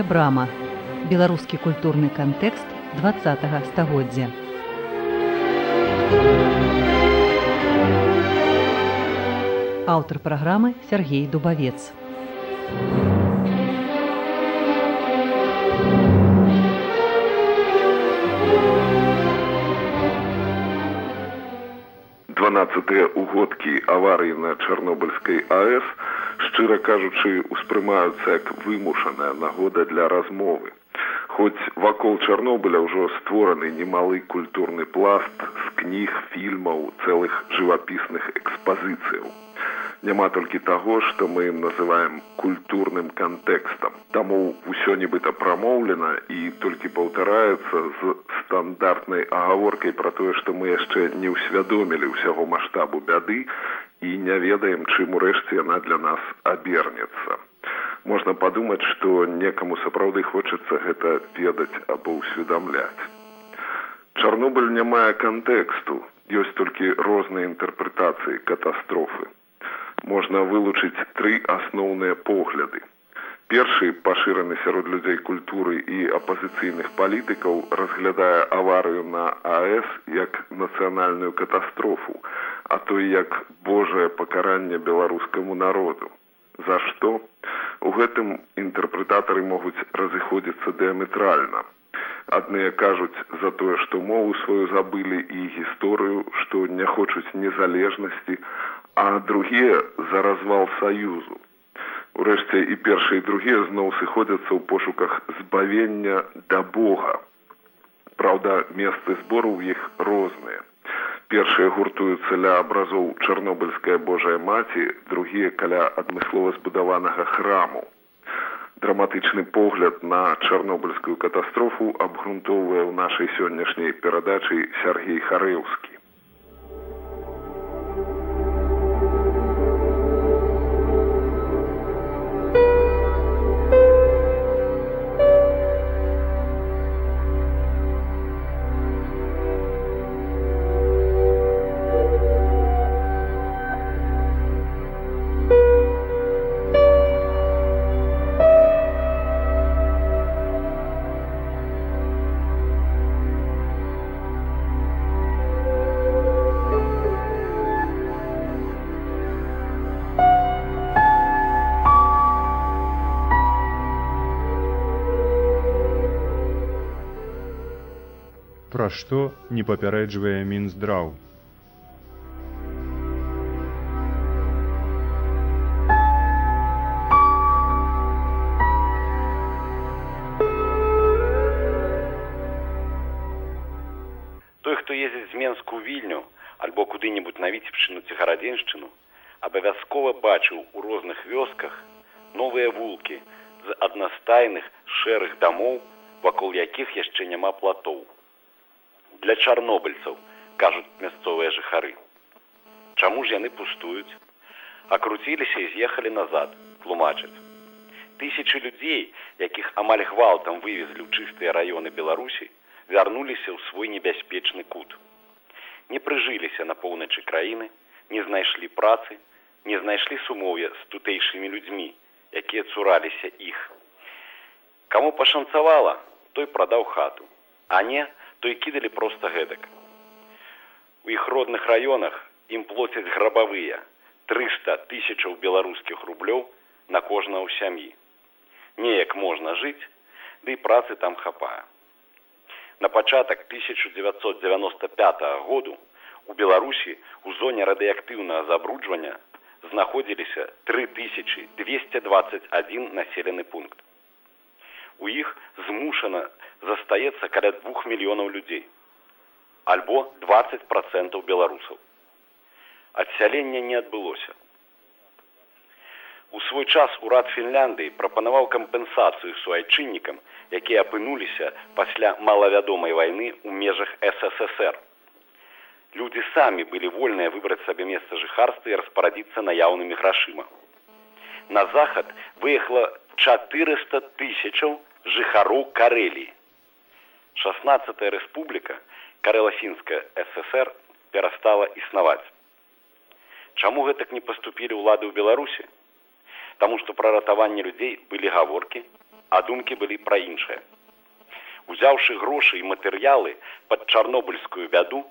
Шэрая брама. Беларускі культурны кантэкст 20 стагоддзя. Аўтар праграмы Сергей Дубавец. Дванаццатыя угодкі аварыі на чарнобыльскай АС шчыра кажучы успрымаюцца як вымушаная нагода для размовы. Хоць вакол чарнобыля ўжо створаны немалы культурны пласт з кніг фільмаў цэлых жывапісных экспазіцыяў. Няма толькі таго што мы ім называем культурным кантэкстам. Таму ўсё нібыта прамоўлена і толькі паўтараецца з стандартнай агаворкай пра тое што мы яшчэ не ўсвядомілі ўсяго маштабу бяды і не ведаем чым урэшце яна для нас абернецца. Можна падумаць што некаму сапраўды хочацца гэта ведаць або ўсведамляць. Чарнобыль не мае кантэксту ёсць толькі розныя інтэрпрэтацыі катастрофы. Можна вылучыць тры асноўныя погляды. Першы пашыраны сярод людзей культуры і апазіцыйных палітыкаў разглядае аварыю на АС як нацыянальную катастрофу, а то як божае пакаранне беларускаму народу. За што? У гэтым інтэрпрэтатары могуць разыходзіцца дыаметральна. Адныя кажуць за тое, што мову сваю забылі і гісторыю, што не хочуць незалежнасці, а другія за развал саюзу урэшце і першыя і другія зноў сыходзяцца ў пошуках збавення да бога. Праўда месцы збору ў іх розныя. Першыя гуртуюцца ля абразоў чарнобыльская божая маці другія каля адмыслова збудаванага храму. Драматычны погляд на чарнобыльскую катастрофу абгрунтоўвае ў нашай сённяшняй перадачы сергей харэўскі што не папярэджвае мінздраў. Той, хто ездзіць з Менску ў вільню альбо куды-небудзь на віцебчыну ці гарадзеншчыну, абавязкова бачыў у розных вёсках новыя вулкі з аднастайных шэрых дамоў, вакол якіх яшчэ няма платоў для чарнобыльцаў кажуць мясцовыя жыхары. Чаму ж яны пустуюць? Акруціліся і з'ехалі назад тлумачаць. Тысячи людзей якіх амаль гвалтам вывезлі ў чыстыя раёны беларусі вярнуліся ў свой небяспечны кут. Не прыжыліся на поўначы краіны не знайшлі працы не знайшлі сумоўя з тутэйшымі людзьмі якія цураліся іх. Каму пашанцавала той прадаў хату а не то і кідалі проста гэтак. У іх родных раёнах ім плоцяць грабавыя 300 тысячаў беларускіх рублёў на кожнага ў сям'і. Неяк можна жыць, ды і працы там хапае. На пачатак 1995 году у Беларусі у зоне радыяктыўнага забруджвання знаходзіліся 3221 населены пункт у іх змушана застаецца каля двух мільёнаў людзей альбо 20 процентаў беларусаў. Адсялення не адбылося. У свой час урад фінляндыі прапанаваў кампенсацыю суайчыннікам якія апынуліся пасля малавядомай вайны ў межах ссср. Людзі самі былі вольныя выбраць сабе месца жыхарства і распарадзіцца наяўнымі грашыма. На захад выехала 400 тысячаў жыхароў карэлі шестнадцатая рэспубліка карэлафінская ссср перастала існаваць чаму гэтак не паступілі ўлады ў беларусі таму што пра ратаванне людзей былі гаворкі а думкі былі пра іншае. Узяўшы грошы і матэрыялы пад чарнобыльскую бяду,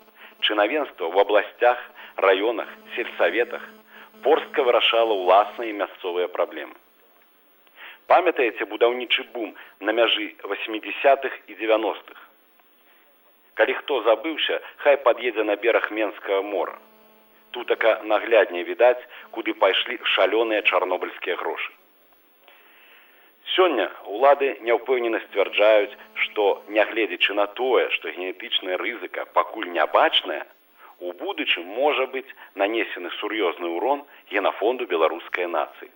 чынавенства ў абласцях, раёнах, сельсаветах порстка вырашала ўласныя мясцовыя праблемы. Памятаеце будаўнічы бум на мяжы 80-х і 90-х. Калі хто забыўся, хай пад'едзе на бераг менскага мора. Тутака наглядней відаць, куды пайшлі шалёныя чарнобыльскія грошы. Сёння ўлады няўпэўнена сцвярджаюць, што нягледзячы на тое, што генетычная рызыка пакуль нябачная, у будучым можа быць нанесены сур'ёзны ўрон генафонду беларускай нацыі.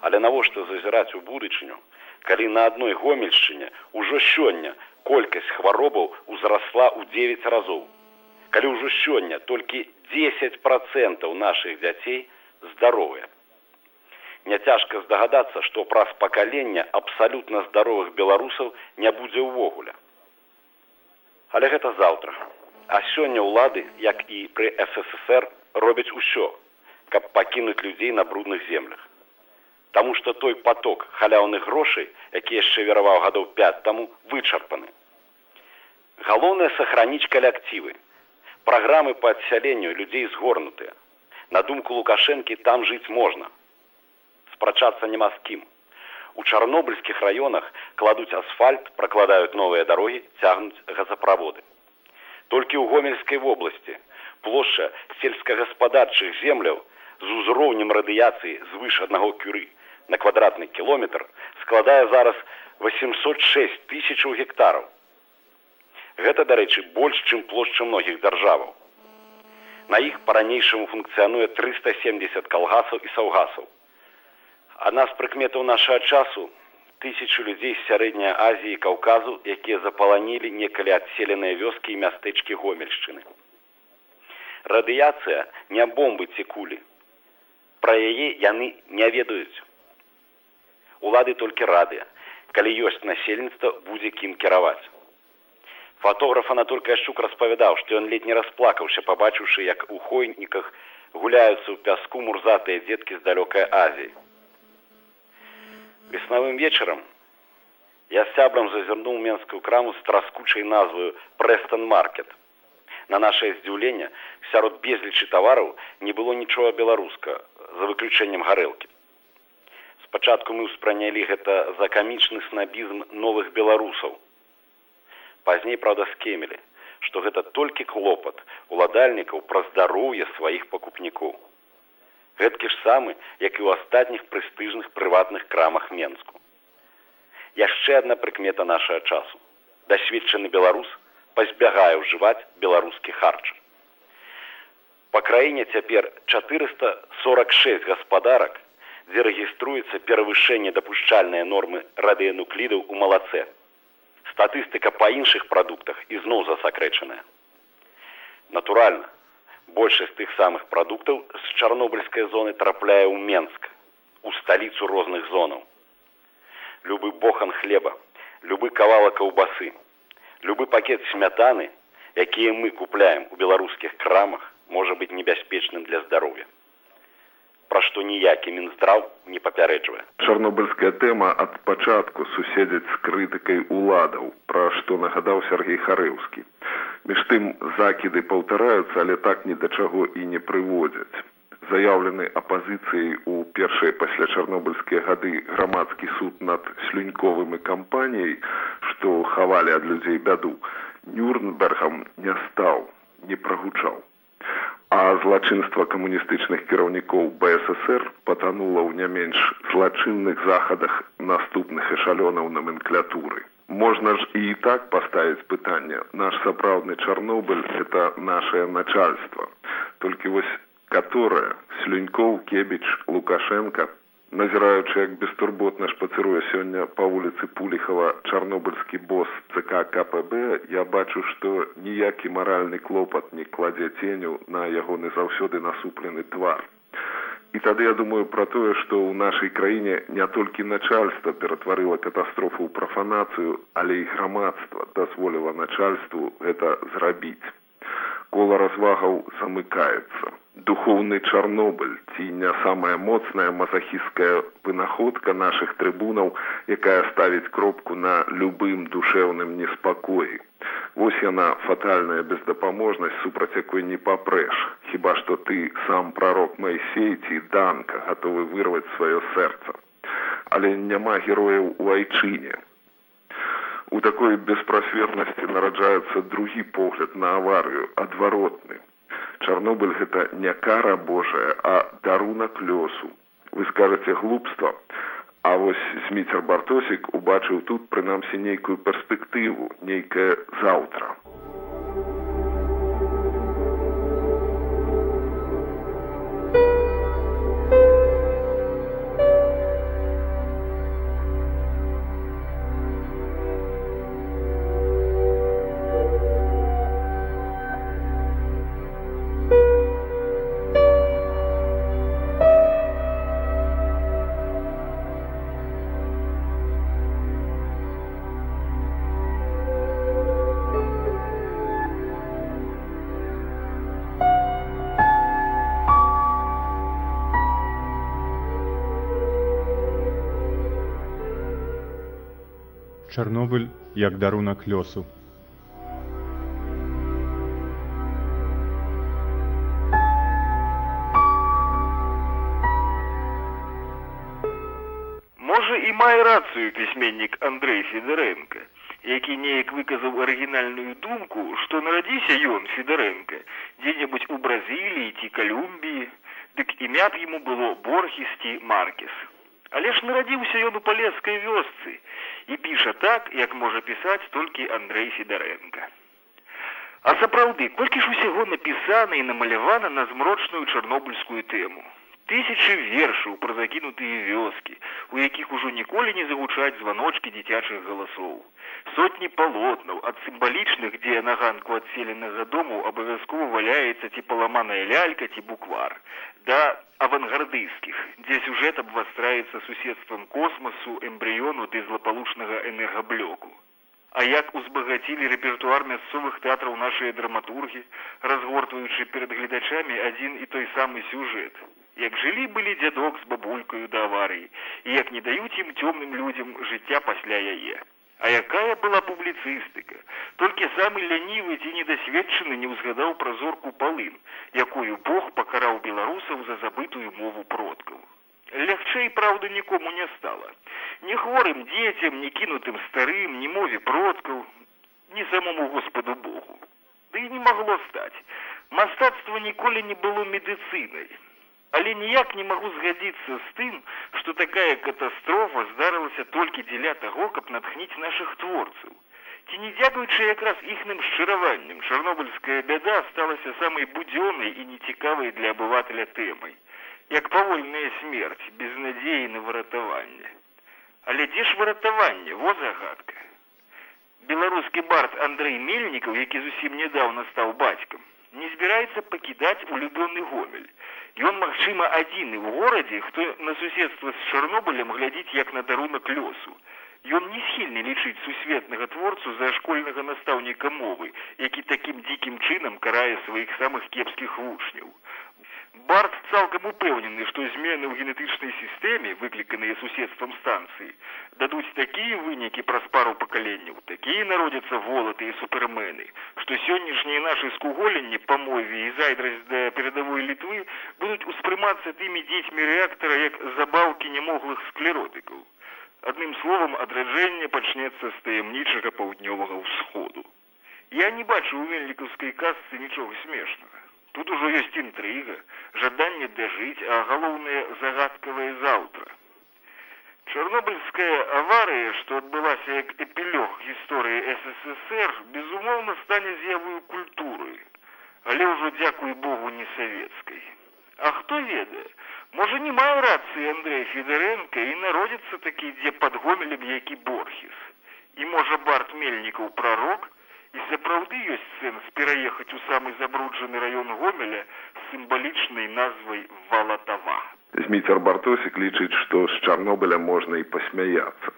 Але навошта зазіраць у будучыню, калі на адной гомельшчыне ўжо сёння колькасць хваробаў узрасла ў 9 разоў. Калі ўжо сёння толькі 10 процентаў нашых дзяцей здаровыя няцяжка здагадацца, што праз пакалення абсалютна здаровых беларусаў не будзе ўвогуле. Але гэта заўтра. А сёння ўлады, як і пры ССР робяць усё, каб пакінуць людзей на брудных землях. Таму што той поток халяўных грошай, які яшчэ вераваў гадоў 5 таму вычарпаны. Галоўнае сохраніць калектывы. Праграмы па адсяленню людзей згорнутыя. На думку лукашэнкі там жыць можна спрачацца няма з кім. У чарнобыльскіх раёнах кладуць асфальт, пракладаюць новыя дарогі, цягнуць газаправоды. Толькі ў гомельскай вобласці плошча сельскагаспадарчых земляў з узроўнем радыяцыі звыш аднаго кюры на квадратны кіલોметр складае зараз 806 тысячаў гектараў. Гэта, дарэчы, больш, чым плошча многіх дзяржаваў. На іх па-ранейшаму функцыянуе 370 калгасаў і саўгасаў. Адна з прыкметаў нашага часу тысячу людзей з сярэдняй Азіі каўказу, якія запаланілі некалі адселеныя вёскі і мястэчкі гомельшчыны. Радыяцыя не бомбы ці кулі. Пра яе яны не ведаюць. Улады толькі радыя, калі ёсць насельніцтва будзе кім кіраваць. Фатограф Анатоль Кашчук распавядаў, што ён ледзь не расплакаўся, пабачыўшы, як у хойніках гуляюцца ў пяску мурзатыя дзеткі з далёкай Азіі. Веснавым вечарам я з сябрам зазірнуў менскую краму з траскучай назваю Прэстон маркет. На наше здзіўленне сярод безлічы тавараў не было нічога беларуска за выключэннем гарэлкі. Спачатку мы ўспранялі гэта за камічны снабізм новых беларусаў. Пазней праўда скемелі, што гэта толькі клопат уладальнікаў пра здароўе сваіх пакупнікоў. Гэткі ж самы як і ў астатніх прэстыжных прыватных крамах менску яшчэ одна прыкмета нашага часу. Дасведчаны беларус пазбягае ўжываць беларускі харч. Па краіне цяпер 446 гаспадарак дзе рэгіструецца перавышэнне дапушчальныя нормы радыенуклідаў у малацэ статыстыка па іншых прадуктах ізноў засакрэчаная. Натуральна большасць тых самых прадуктаў з чарнобыльскай зоны трапляе ў менск у сталіцу розных зонаў. Любы бохан хлеба любы кавалак каўбасы любы пакет смятаны якія мы купляем у беларускіх крамах можа быць небяспечным для здароўя пра што ніякі мінздраў не папярэджвае. Чарнобыльская тэма ад пачатку суседзяць з крытыкай уладаў пра што нагадаў сергей харэўскі. Між тым закіды паўтараюцца але так ні да чаго і не прыводзяць. Заяўлены апазіцыяй у першыя пасля чарнобыльскія гады грамадскі суд над слюньковымі кампаніяй што хавалі ад людзей бяду нюрнбергам не стаў не прагучаў а злачынства камуністычных кіраўнікоў бсср патанула ў не менш злачынных захадах наступных эшалёнаў номенклятуры Можна ж і так паставіць пытанне. Наш сапраўдны чарнобыль это наше начальство. Толькі вось которое? Слюнькоў кебіч лукашенко назіраючы як бестурботна шпацыруе сёння па вуліцы пуліхава чарнобыльскі босс цк кпб я бачу што ніякі маральны клопат не кладзе ценю на ягоны заўсёды насуплены твар І тады я думаю пра тое, што ў нашай краіне не толькі начальства ператварыла катастрофу ў прафанацыю, але і грамадства дазволіла начальству гэта зрабіць. Кола развагаў замыкаецца. Духоўны чарнобыль ці не самая моцная мазахісцкая вынаходка нашых трыбунаў якая ставіць кропку на любым душэўным неспакоі вось яна фатальная бездапаможнасць супраць якой не папрэш. Хіба што ты сам прарок майсей ці данка гатовы вырваць сваё сэрца. Але няма герояў у айчыне. У такой беспрасвернасці нараджаецца другі погляд на аварыю адваротны Чарнобыль гэта не кара Божая, а дарунак лёсу. Вы скажаце глупства. А вось Зміцер Бартосік убачыў тут прынамсі нейкую перспектыву, нейкае заўтра. Чарнобыль як дарунак лёсу. Можа і мае рацыю пісьменнік Андрэй Федарэнка, які неяк выказаў арыгінальную думку, што нарадзіся ён Федарэнка дзе-небудзь у Бразіліі ці Калюмбіі, дык імя б яму было Борхіс ці Маркес. Але ж нарадзіўся ён у палескай вёсцы і піша так, як можа пісаць толькі Андрэй Федарэнка. А сапраўды, колькі ж усяго напісана і намалявана на змрочную чарнобыльскую тэму. Тысячы вершаў пра закінутыя вёскі, у якіх ужо ніколі не загучаць званочкі дзіцячых галасоў. Сотні палотнаў ад сімвалічных, дзе на ганку адселенага дому абавязкова валяецца ці паламаная лялька ці буквар, да авангардысцкіх, дзе сюжэт абвастраецца суседствам космасу, эмбрыёну ды злапалучнага энергаблёку. А як узбагацілі рэпертуар мясцовых тэатраў нашыя драматургі, разгортваючы перад гледачамі адзін і той самы сюжэт як жылі былі дзядок з бабулькаю да аварыі і як не даюць ім цёмным людзям жыцця пасля яе. А якая была публіцыстыка толькі самы лянівы ці недасведчаны не ўзгадаў пра зорку палын якую бог пакараў беларусаў за забытую мову продкаў лягчэй праўда нікому не стала не хворым дзецям не кінутым старым не мове продкаў не самому господу богу. Ды да і не магло стаць мастацтва ніколі не было медыцынай але ніяк не магу згадзіцца з тым што такая катастрофа здарылася толькі дзеля таго каб натхніць нашых творцаў. Ці не дзякуючы якраз іхным шчыраваннем чарнобыльская бяда сталася самай будзённай і нецікавай для абывателя тэмай як павольная смерць без надзеі на выратаванне. Але дзе ж выратаванне? Во загадка. Беларускі бард андрей мельнікаў які зусім нядаўна стаў бацькам не збіраецца пакідаць улюбёны гомель Ён, магчыма, адзіны ў горадзе, хто на суседства з чарнобылем глядзіць як на дарунак лёсу. Ён не схільны лічыць сусветнага творцу за школьнага настаўніка мовы, які такім дзікім чынам карае сваіх самых кепскіх вучняў. Барт цалкам упэўнены, што змены ў генетычнай сістэме, выкліканыя суседствам станцыі, дадуць такія вынікі праз пару пакаленняў, такія народзяцца волаты і супермены, што сённяшнія нашы скуголенні па мове і зайдрасць да перадавой літвы будуць успрымацца тымі дзецьмі рэактара як забаўкі немоглых склеротыкаў. Адным словам, адраджэнне пачнецца з таямнічага паўднёвага ўсходу. Я не бачу ў мельнікаўскай касцы нічога смешнага. Тут ужо ёсць інтрыга, жаданне дажыць, а галоўнае загадкавае заўтра. Чарнобыльская аварыя, што адбылася як эпілёг гісторыі ССР, безумоўна стане з'явою культуры, але ўжо дзякуй Богу не савецкай. А хто ведае, можа не мае рацыі Андрэя Федарэнка і народзіцца такі, дзе пад гомелем які борхіс. І можа барт мельнікаў прарок, і сапраўды ёсць сэнс пераехаць у самы забруджаны раён гомеля з сімвалічнай назвай валатава зміцер бартосік лічыць што з чарнобыля можна і пасмяяцца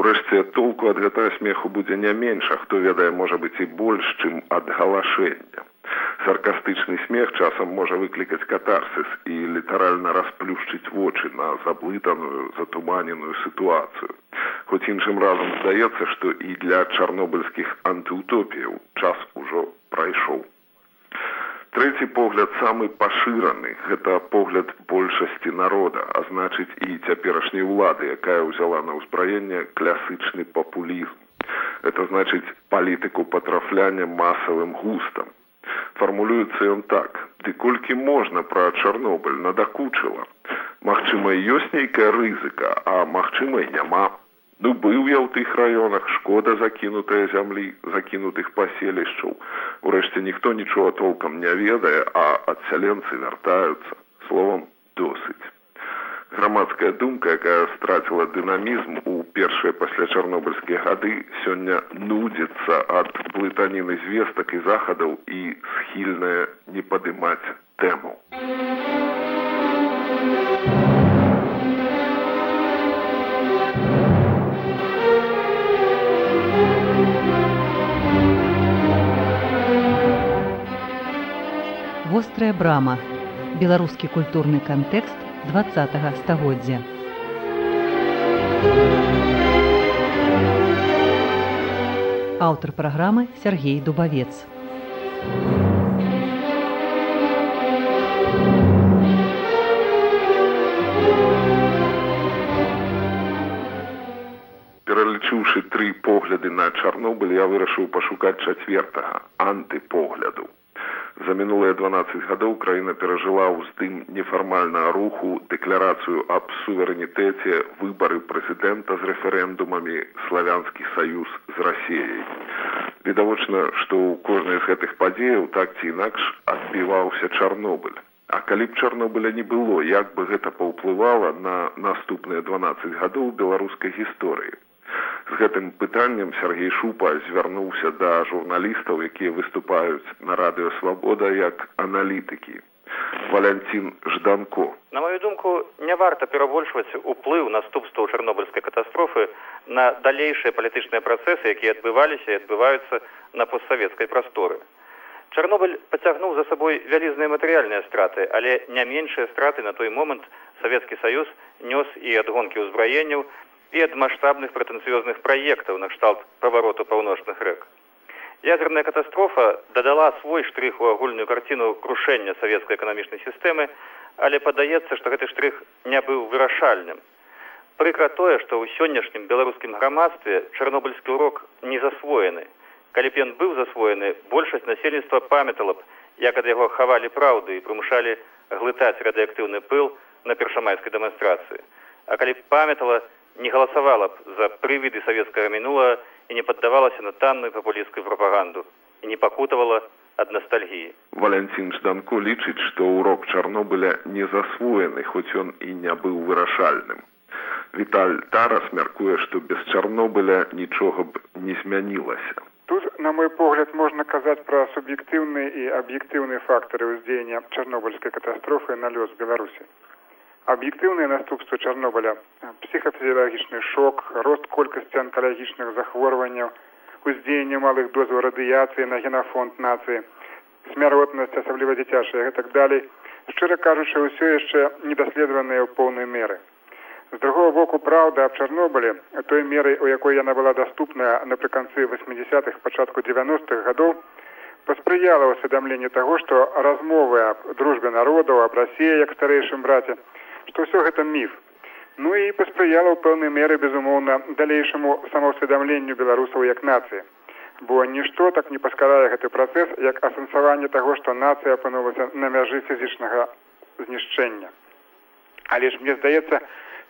урэшце толку ад гэтага смеху будзе не менш а хто ведае можа быць і больш чым ад галашэння Саркастычны смех часам можа выклікаць катарсіс і літаральна расплюшчыць вочы на заблытаную, затуманеную сітуацыю. Хоць іншым разам здаецца, што і для чарнобыльскіх антыутопіяў час ужо прайшоў. Трэці погляд самы пашыраны, гэта погляд большасці народа, а значыць і цяперашняй улады, якая ўзяла на ўзбраенне класычны папулізм. Это значыць палітыку патрафляння масавым густам. Фармулюецца ён так: ды колькі можна пра Чарнобыль надакучыла. Магчыма, ёсць нейкая рызыка, а магчыма і няма. Ну быў я ў тых раёнах шкода закінутая зямлі закінутых паселішчаў. Урэшце ніхто нічога толкам не ведае, а адсяленцы вяртаюцца словом досыць грамадская думка якая страціла дынамізм у першыя пасля чарнобыльскія гады сёння нудзіцца ад блытаніны звестак і захадаў і схільная не падымаць тэму вострая брама беларускі культурны кантэкст 20 стагоддзя. Аўтар праграмы Сергей Дубавец. Пералічыўшы тры погляды на Чарнобыль, я вырашыў пашукаць чацвертага антыпогляду. За мінулыя 12 гадоў краіна перажыла ўздым нефармальнага руху дэкларацыю аб суверэнітэце выбары прэзідэнта з рэферэндумамі славянскі саюз з рассеяй. Відавочна, што ў кожнай з гэтых падзеяў так ці інакш адбіваўся Чарнобыль. А калі б Чарнобыля не было, як бы гэта паўплывала на наступныя 12 гадоў беларускай гісторыі. З гэтым пытаннем Сергей Шупа звярнуўся да журналістаў, якія выступаюць на радыё свабода як аналітыкі. Валянцін жданко. На маю думку, не варта перабольшваць уплыў наступстваў чарнобыльскай катастрофы на далейшыя палітычныя працэсы, якія адбываліся і адбываюцца на постсавецкай прасторы. Чарнобыль пацягнуў за сабой вялізныя матэрыяльныя страты, але не меншыя страты на той момант Савецкі Саюз нёс і адгонкі ўзбраенняў і ад маштабных прэтэнцыёзных праектаў накшталт павароту паўночных рэк. Ядерная катастрофа дадала свой штрых у агульную карціну крушэння савецкай эканамічнай сістэмы, але падаецца, што гэты штрых не быў вырашальным. Прыкра тое, што ў сённяшнім беларускім грамадстве чарнобыльскі урок не засвоены. Калі б ён быў засвоены, большасць насельніцтва памятала б, як ад яго хавалі праўды і прымушалі глытаць радыактыўны пыл на першамайскай дэманстрацыі. А калі б памятала, не галасавала б за прывіды савецкага мінулага і не паддавалася на танную папулісцкую прапаганду і не пакутавала ад ностальгіі. Валянцін Жданко лічыць, што ўрок Чарнобыля не засвоены, хоць ён і не быў вырашальным. Віталь Тарас мяркуе, што без Чарнобыля нічога б не змянілася. Тут, на мой погляд, можна казаць пра суб'ектыўныя і аб'ектыўныя фактары ўздзеяння чарнобыльскай катастрофы на лёс Беларусі аб'ектыўныя наступствы чарнобыля псіхафізіялагічны шок рост колькасці анкалагічных захворванняў уздзеяння малых дозваў радыяцыі на генафонд нацыі смяротнасць асабліва дзіцячая гэтак далей шчыра кажучы ўсё яшчэ недаследаваныя ў поўнай меры. З другого боку праўда аб чарнобылі той мерай у якой яна была даступная напрыканцы восьмидесятых пачатку девяностых гадоў паспрыяла ўсведамленню таго што размовы аб дружбе народаў аб рассеі як старэйшым браце што ўсё гэта міф. Ну і паспрыяла ў пэўнай меры безумоўна далейшаму самаўсведамленню беларусаў як нацыі. Бо нішто так не паскарае гэты працэс як асэнсаванне таго, што нацыя апынулася на мяжы фізічнага знішчэння. Але ж мне здаецца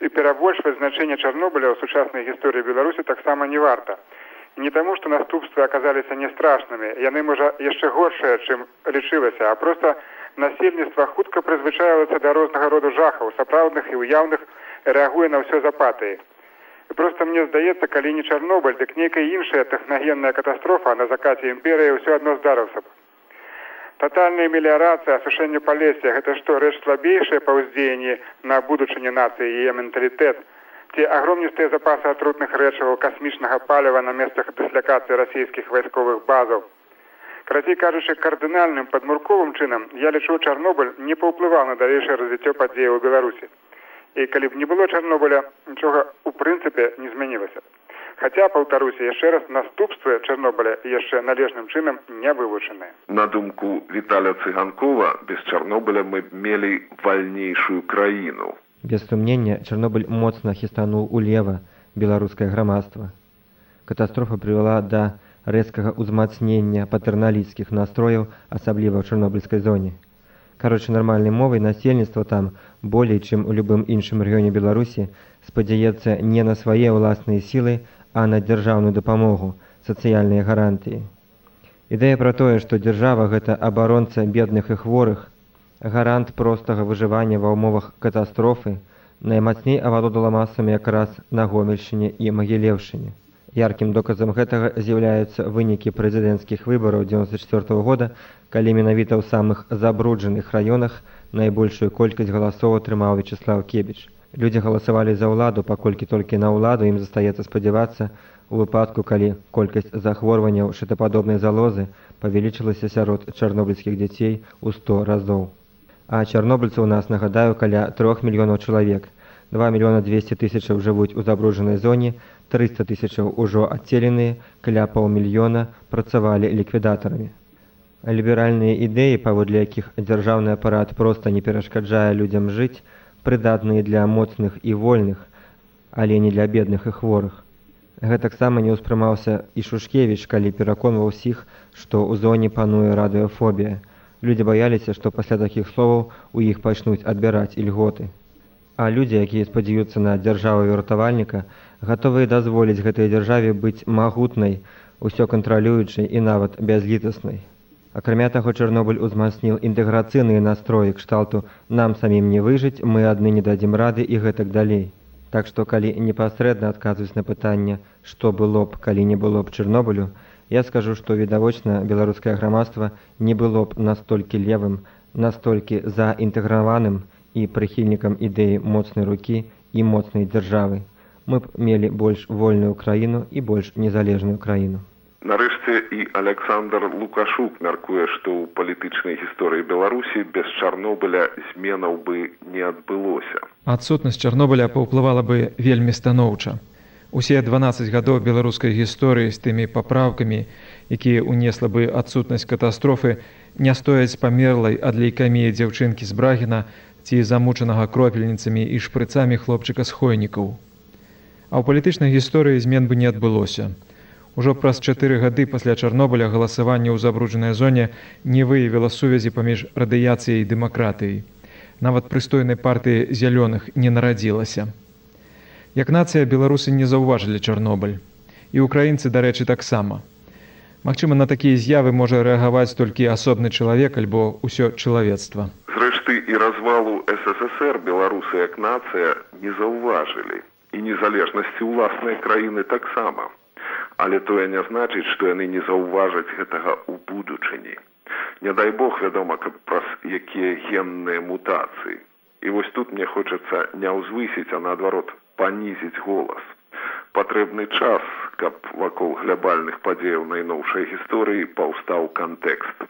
і перабольшваць значэнне чарнобыля ў сучаснай гісторыі беларусі таксама не варта. Не таму, што наступствы аказаліся не страшнымі, яны можа яшчэ горшыя, чым лічылася, а проста насельніцтва хутка прызвычаецца да рознага роду жахаў сапраўдных і ўяўных рэагуе на ўсё запаты. Просто мне здаецца калі не чарнобыль дык нейкая іншая тэхнагенная катастрофа на закаце імперыі ўсё адно здарыўся б. Тотальная меліярацыя асушэнне палесся гэта што рэч слабейшае па ўздзеянні на будучыні нацыі яе менталітэт? Ці агромністыя запасы атрутных рэчываў касмічнага паліва на месцах дыслякацыі расійскіх вайсковых базаў Карацей кажучы, кардынальным падмурковым чынам я лічу Чарнобыль не паўплываў на далейшае развіццё падзеяў у Беларусі. І калі б не было Чарнобыля, нічога ў прынцыпе не змянілася. Хаця паўтаруся яшчэ раз наступствы Чарнобыля яшчэ належным чынам не вывучаныя. На думку Віталя Цыганкова, без Чарнобыля мы б мелі вальнейшую краіну. Без сумнення, Чарнобыль моцна хістануў улева беларускае грамадства. Катастрофа прывяла да рэзкага ўзмацнення патэрналісцкіх настрояў, асабліва ў чарнобыльскай зоне. Кароче, нармальнай мовай насельніцтва там болей, чым у любым іншым рэгіёне Беларусі, спадзяецца не на свае ўласныя сілы, а на дзяржаўную дапамогу, сацыяльныя гарантыі. Ідэя пра тое, што дзяржава гэта абаронца бедных і хворых, гарант простага выжывання ва ўмовах катастрофы, наймацней авалодала масамі якраз на гомельшыне і магілеўшыне. Яркім доказам гэтага з'яўляюцца вынікі прэзідэнцкіх выбараў 94 -го года, калі менавіта ў самых забруджаных раёнах найбольшую колькасць галасоў атрымаў Вячеслав Кебіч. Людзі галасавалі за ўладу, паколькі толькі на ўладу ім застаецца спадзявацца у выпадку, калі колькасць захворванняў шытападобнай залозы павялічылася сярод чарнобыльскіх дзяцей у 100 разоў. А чарнобыльцаў у нас нагадаю каля трох мільёнаў чалавек. 2 мільёна 200 тысячаў жывуць у забруджанай зоне, 300 тысячаў ужо адцеленыя, каля паўмільёна працавалі ліквідатарамі. Ліберальныя ідэі, паводле якіх дзяржаўны апарат проста не перашкаджае людзям жыць, прыдатныя для моцных і вольных, але не для бедных і хворых. Гэтаксама не ўспрымаўся і Шушкевіч, калі пераконваў усіх, што ў зоне пануе радыёфобія. Людзі баяліся, што пасля такіх словаў у іх пачнуць адбіраць ільготы. А людзі, якія спадзяюцца на дзяржаву вертавальніка, гатовыя дазволіць гэтай дзяржаве быць магутнай, усё кантралюючай і нават бязлітаснай. Акрамя таго Чарнобыль узмацніў інтэграцыйныя настроі кшталту нам самім не выжыць, мы адны не дадзім рады і гэтак далей. Так што калі непасрэдна адказваюць на пытанне, што было б, калі не было б Чарнобылю, я скажу, што відавочна беларускае грамадства не было б настолькі левым, настолькі заінтэграваным і прыхільнікам ідэі моцнай рукі і моцнай дзяржавы. Мы б мелі больш вольную краіну і больш незалежную краіну. Нарэшце і Александр Лукашук мяркуе, што ў палітычнай гісторыі Беларусі без Чарнобыля зменаў бы не адбылося. Адсутнасць Чарнобыля паўплывала бы вельмі станоўча. Усе 12 гадоў беларускай гісторыі з тымі папраўкамі, якія ўнесла бы адсутнасць катастрофы, не стояць памерлай ад лейкаміі дзяўчынкі з брагіна ці замучанага кропельніцамі і шпрыцамі хлопчыка з хойнікаў. А ў палітычнай гісторыі змен бы не адбылося. Ужо праз чатыры гады пасля Чарнобыля галасаванне ў забруджанай зоне не выявіла сувязі паміж радыяцыяй і дэмакратыяй. Нават прыстойнай партыі зялёных не нарадзілася. Як нацыя беларусы не заўважылі Чарнобыль. І украінцы, дарэчы, таксама. Магчыма, на такія з'явы можа рэагаваць толькі асобны чалавек альбо ўсё чалавецтва. Зрэшты і развалу ССР беларусы як нацыя не заўважылі. І незалежнасці ўласнай краіны таксама. Але тое не значыць што яны не заўважаць гэтага ў будучыні. Не дай бог вядома каб праз якія генныя мутацыі. І вось тут мне хочацца не ўзвысіць а наадварот панізіць голас. Патрэбны час каб вакол глябальных падзеяў найноўшай гісторыі паўстаў кантэкст.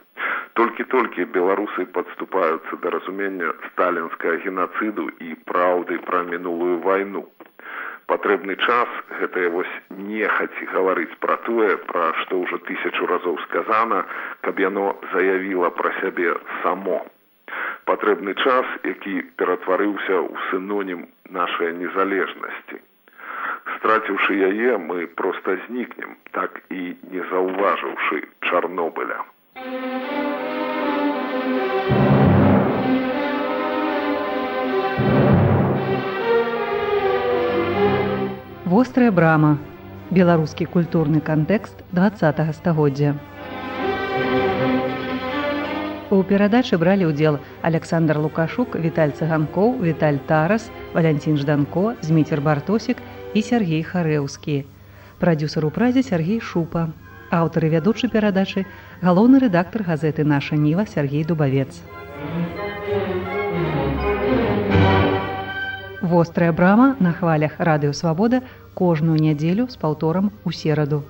Толькі толькі беларусы падступаюцца да разумення сталінскага генацыду і праўды пра мінулую вайну. Патрэбны час гэтае вось нехаць гаварыць пра тое пра што ўжо тысячу разоў сказана каб яно заявіла пра сябе само. Патрэбны час які ператварыўся ў сынонім нашай незалежнасці страціўшы яе мы проста знікнем так і не заўважыўшы чарнобыля Вострая брама. Беларускі культурны кантэкст 20 стагоддзя. У перадачы бралі ўдзел Александр Лукашук, Віталь Цыганкоў, Віталь Тарас, Валянцін Жданко, Зміцер Бартосік і Сергей Харэўскі. Прадюсер у празе Сергей Шупа. Аўтары вядучай перадачы галоўны рэдактар газеты наша ніва Сергей Дубавец. Вострая брама на хвалях радыёвабода кожную нядзелю з паўторам у сераду.